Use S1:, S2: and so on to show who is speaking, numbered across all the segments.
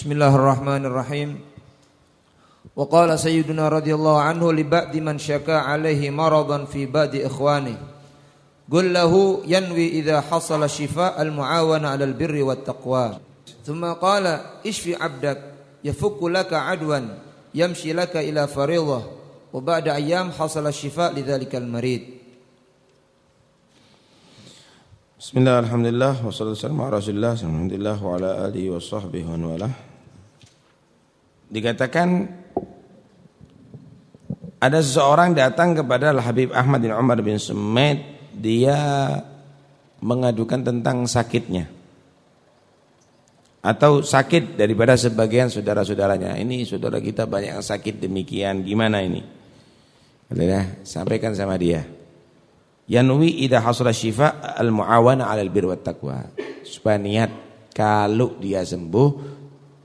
S1: Bismillahirrahmanirrahim. Wa qala sayyiduna radhiyallahu anhu li ba'di man syaka alaihi maradan fi ba'di ikhwani. Qul lahu yanwi idza hasala shifa al-muawana 'ala al-birri wat taqwa. Thumma qala ishfi 'abdak yafukku laka 'adwan yamshi laka ila fariḍah wa ba'da ayyam hasala shifa lidzalikal marid.
S2: Bismillah, alhamdulillah, wassalatu wassalamu ala alhamdulillah, wa ala alihi wa sahbihi wa wala. Dikatakan ada seseorang datang kepada Al-Habib Ahmad bin Umar bin Sumaid, dia mengadukan tentang sakitnya. Atau sakit daripada sebagian saudara-saudaranya. Ini saudara kita banyak yang sakit demikian, gimana ini? Ya, sampaikan sama dia yanwi idza hasala syifa al muawana 'alal birri wat taqwa. Supaya niat kalau dia sembuh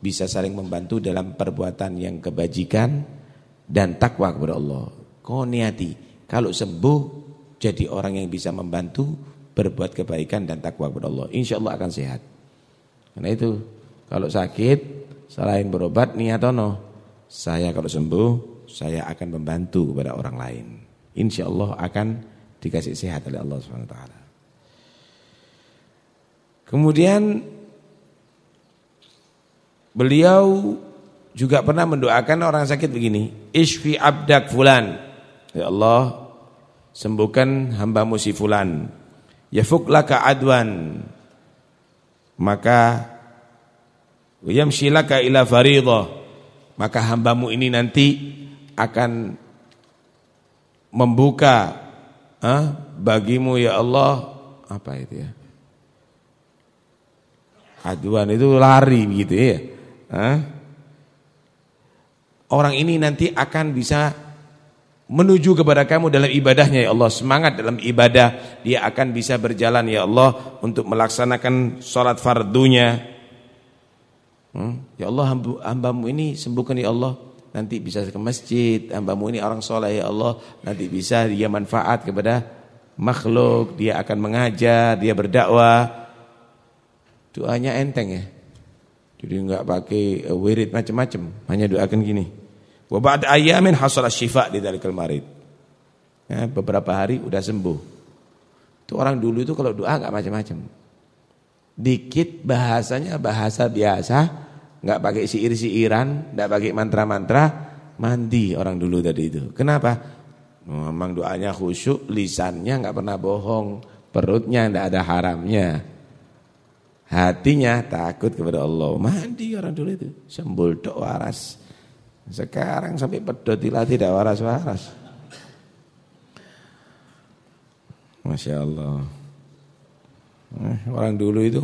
S2: bisa saling membantu dalam perbuatan yang kebajikan dan takwa kepada Allah. Kau niati kalau sembuh jadi orang yang bisa membantu berbuat kebaikan dan takwa kepada Allah. Insya Allah akan sehat. Karena itu kalau sakit selain berobat niat ono saya kalau sembuh saya akan membantu kepada orang lain. Insya Allah akan dikasih sehat oleh Allah Subhanahu wa taala. Kemudian beliau juga pernah mendoakan orang sakit begini, isfi abdak fulan. Ya Allah, sembuhkan hambamu si fulan. Yafuk laka adwan. Maka yamshi laka ila faridah. Maka hambamu ini nanti akan membuka Hah? bagimu ya Allah apa itu ya? Aduan itu lari gitu ya. Hah? Orang ini nanti akan bisa menuju kepada kamu dalam ibadahnya ya Allah. Semangat dalam ibadah. Dia akan bisa berjalan ya Allah untuk melaksanakan sholat fardunya. Hmm? Ya Allah hambamu ini sembuhkan ya Allah nanti bisa ke masjid, hambamu ini orang soleh ya Allah, nanti bisa dia manfaat kepada makhluk, dia akan mengajar, dia berdakwah. Doanya enteng ya. Jadi enggak pakai eh, wirid macam-macam, hanya doakan gini. Wa ba'd ayamin hasala syifa di dalikal marid. Ya, beberapa hari udah sembuh. Itu orang dulu itu kalau doa enggak macam-macam. Dikit bahasanya bahasa biasa, nggak pakai siir-siiran, nggak pakai mantra-mantra, mandi orang dulu tadi itu. Kenapa? Memang doanya khusyuk, lisannya nggak pernah bohong, perutnya nggak ada haramnya. Hatinya takut kepada Allah. Mandi orang dulu itu, sembul dok waras. Sekarang sampai pedot tidak waras-waras. Masya Allah. Eh, orang dulu itu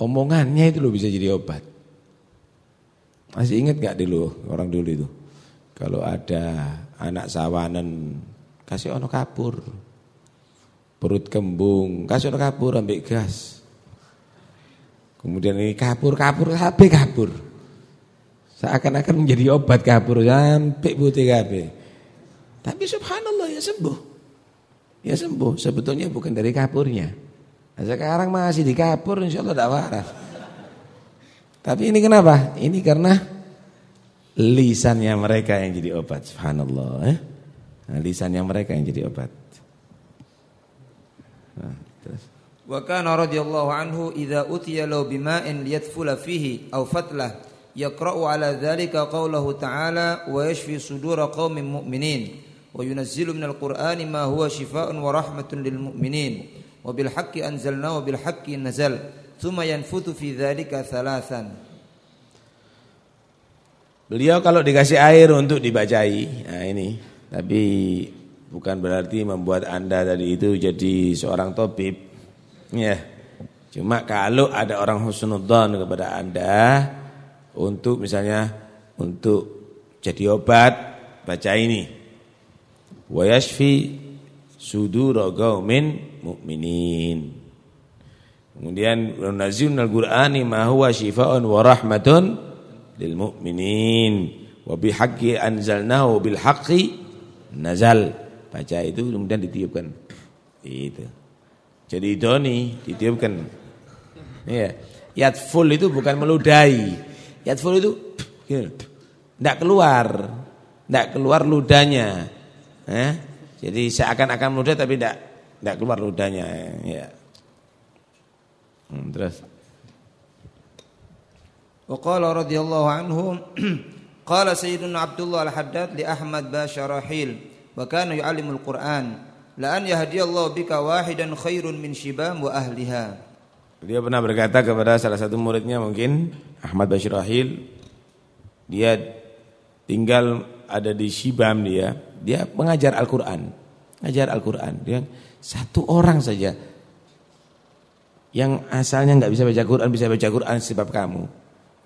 S2: Omongannya itu loh bisa jadi obat. Masih ingat gak dulu orang dulu itu? Kalau ada anak sawanan kasih ono kapur. Perut kembung, ono kapur ambil gas. Kemudian ini kapur, kapur, HP kapur. Seakan-akan menjadi obat kapur sampai putih kabeh. Tapi subhanallah ya sembuh. Ya sembuh, sebetulnya bukan dari kapurnya. Nah, sekarang masih di kapur insya Allah tidak waras. Tapi ini kenapa? Ini karena lisannya mereka yang jadi obat. Subhanallah. Eh? Nah, lisannya mereka yang jadi obat.
S1: Nah, terus. Wa kana radhiyallahu anhu idza utiya law bima'in liyadfula fihi aw fatlah yaqra'u ala dhalika qawluhu ta'ala wa yashfi sudura qaumin mu'minin wa yunazzilu minal qur'ani ma huwa shifaa'un wa rahmatun lil mu'minin wa bil haqqi wa bil
S2: Beliau kalau dikasih air untuk dibacai nah ini tapi bukan berarti membuat Anda tadi itu jadi seorang tabib ya cuma kalau ada orang husnudzon kepada Anda untuk misalnya untuk jadi obat baca ini wa yashfi sudura qaumin mukminin. Kemudian al Qur'ani ma huwa syifaa'un wa rahmatun lil mu'minin wa bihaqqi anzalnahu bil haqqi nazal. Baca itu kemudian ditiupkan. Itu. Jadi doni ditiupkan. ya Yatful itu bukan meludahi. Yatful itu gitu. tidak keluar. Tidak keluar ludahnya. Eh? Jadi seakan-akan meludah tapi tidak tidak keluar ludahnya. Ya. Hmm, terus.
S1: Waqala radhiyallahu anhu, qala sayyiduna Abdullah al-Haddad li Ahmad Basharahil wa kana yu'allimul Qur'an la an yahdiyallahu bika wahidan khairun min Shibam wa ahliha.
S2: Dia pernah berkata kepada salah satu muridnya mungkin Ahmad Bashir Rahil dia tinggal ada di Shibam dia, dia mengajar Al-Qur'an. Ngajar Al-Qur'an. Dia satu orang saja yang asalnya nggak bisa baca Quran bisa baca Quran sebab kamu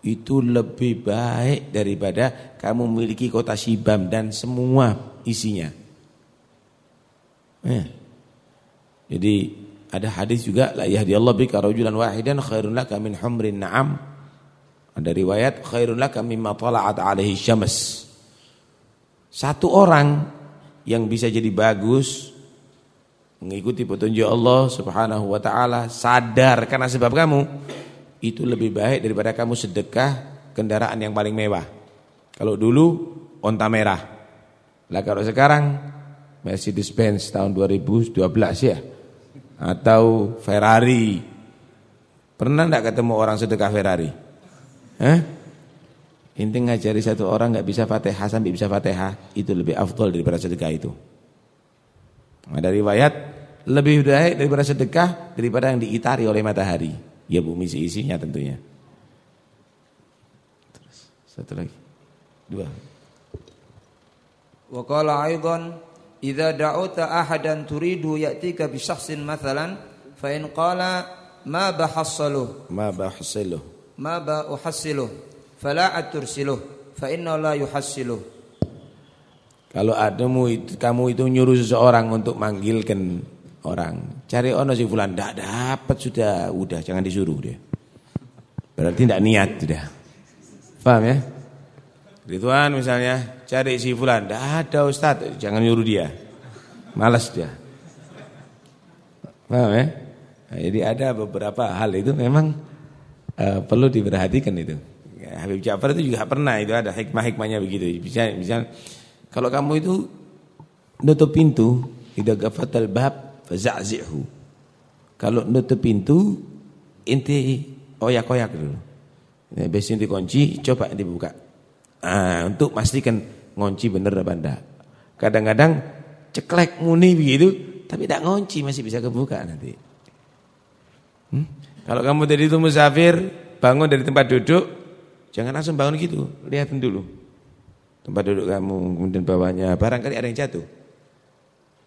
S2: itu lebih baik daripada kamu memiliki kota Shibam dan semua isinya eh. jadi ada hadis juga la yahdiyallahu bika rajulan wahidan khairun laka min humrin na'am. Ada riwayat khairun laka mimma tala'at alaihi syams. Satu orang yang bisa jadi bagus mengikuti petunjuk Allah Subhanahu wa taala, sadar karena sebab kamu itu lebih baik daripada kamu sedekah kendaraan yang paling mewah. Kalau dulu onta merah. Lah kalau sekarang Mercedes Benz tahun 2012 ya atau Ferrari. Pernah enggak ketemu orang sedekah Ferrari? Eh? Inti ngajari satu orang nggak bisa Fatihah sampai bisa Fatihah, itu lebih afdol daripada sedekah itu. Ada riwayat lebih baik daripada sedekah daripada yang diitari oleh matahari. Ya bumi isinya tentunya. Terus, satu lagi. Dua.
S1: Wa qala aidan idza da'uta ahadan turidu ya'tika bi shakhsin mathalan fa in qala ma bahassaluh
S2: ma bahassaluh?
S1: Ma ba uhassiluh fala atursiluh? Fa inna la yuhassiluh?
S2: Kalau adamu itu kamu itu nyuruh seseorang untuk manggilkan orang cari ono si fulan. Ndak dapat sudah. Udah jangan disuruh dia berarti ndak niat sudah paham ya Ridwan misalnya cari si fulan, tidak ada Ustaz, jangan nyuruh dia. Malas dia. Paham ya? Nah, jadi ada beberapa hal itu memang uh, perlu diperhatikan itu. Ya, Habib Ja'far itu juga pernah itu ada hikmah-hikmahnya begitu. Bisa bisa kalau kamu itu nutup pintu, idza gafatal bab faza'zihu. Kalau nutup pintu inti oyak-oyak dulu. Nah, biasanya dikunci, coba dibuka. Nah, untuk pastikan ngunci bener apa enggak. Kadang-kadang ceklek muni begitu, tapi tidak ngunci masih bisa kebuka nanti. Hmm? Kalau kamu tadi itu musafir, bangun dari tempat duduk, jangan langsung bangun gitu, lihatin dulu. Tempat duduk kamu, kemudian bawahnya, barangkali ada yang jatuh.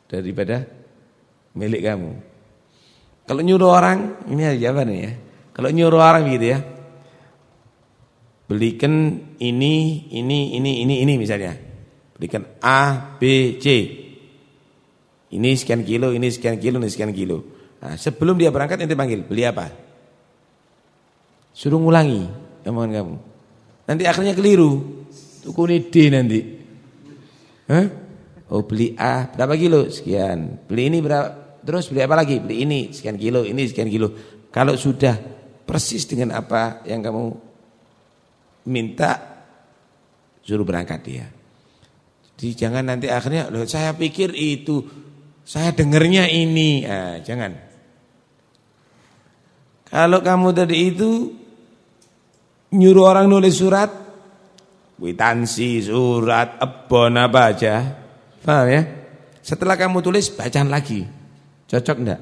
S2: Daripada milik kamu. Kalau nyuruh orang, ini ada jawabannya ya. Kalau nyuruh orang gitu ya, belikan ini, ini, ini, ini, ini misalnya. Belikan A, B, C. Ini sekian kilo, ini sekian kilo, ini sekian kilo. Nah, sebelum dia berangkat nanti panggil, beli apa? Suruh ngulangi omongan kamu. Nanti akhirnya keliru. Tukuni D nanti. Hah? Oh beli A, berapa kilo? Sekian. Beli ini berapa? Terus beli apa lagi? Beli ini, sekian kilo, ini sekian kilo. Kalau sudah persis dengan apa yang kamu minta suruh berangkat dia. Jadi jangan nanti akhirnya loh saya pikir itu saya dengarnya ini. Ah, jangan. Kalau kamu tadi itu nyuruh orang nulis surat, witansi, surat, ebon apa aja. Paham ya? Setelah kamu tulis bacaan lagi. Cocok enggak?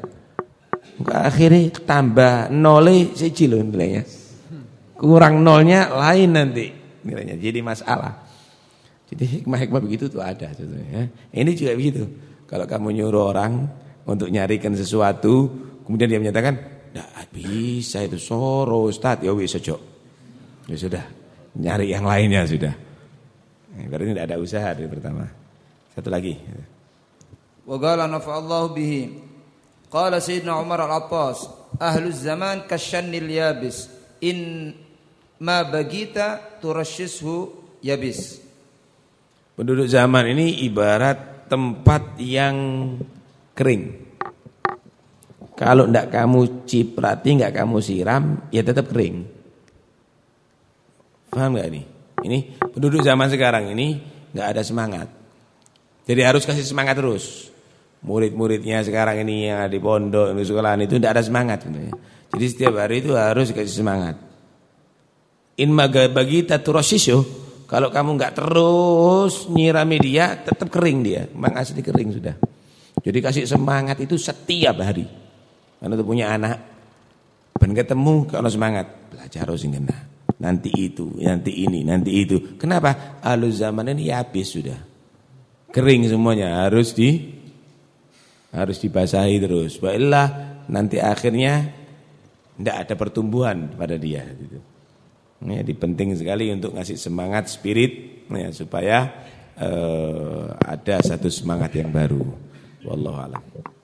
S2: Akhirnya tambah nolnya siji loh nilainya kurang nolnya lain nanti nilainya. Jadi masalah. Jadi hikmah-hikmah begitu tuh ada ya. ini juga begitu. Kalau kamu nyuruh orang untuk nyarikan sesuatu kemudian dia menyatakan tidak bisa itu soro Ustaz. Ya wis ya sudah nyari yang lainnya sudah. Berarti tidak ada usaha dari pertama. Satu lagi.
S1: Wa qala nafa'allahu bihi. Qala sayyidina Umar al-Attas ahluz zaman kasyannil yabis. In ma bagita turashishu yabis.
S2: Penduduk zaman ini ibarat tempat yang kering. Kalau tidak kamu ciprati, nggak kamu siram, ya tetap kering. Paham nggak ini? Ini penduduk zaman sekarang ini nggak ada semangat. Jadi harus kasih semangat terus. Murid-muridnya sekarang ini yang di pondok, di sekolahan itu tidak ada semangat. Jadi setiap hari itu harus kasih semangat. In bagi taturosisyo, kalau kamu nggak terus nyirami dia, tetap kering dia. Memang asli kering sudah. Jadi kasih semangat itu setiap hari. Karena itu punya anak. Ben ketemu kalau semangat belajar harus ingin Nanti itu, nanti ini, nanti itu. Kenapa? Alus zaman ini habis sudah. Kering semuanya harus di harus dibasahi terus. Baiklah nanti akhirnya tidak ada pertumbuhan pada dia gitu. Ya, jadi penting sekali untuk ngasih semangat spirit ya, supaya uh, ada satu semangat yang baru. Wallahu a'lam.